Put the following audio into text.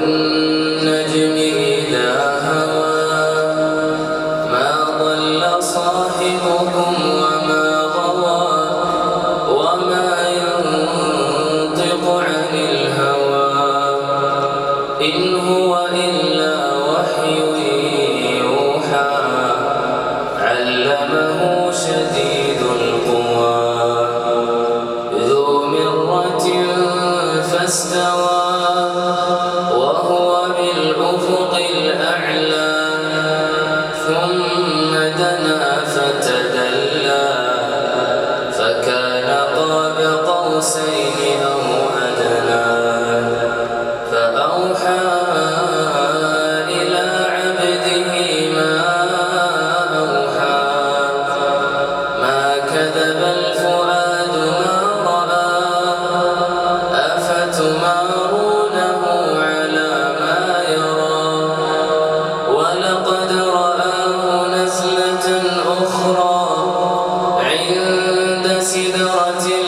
والنجم سدرة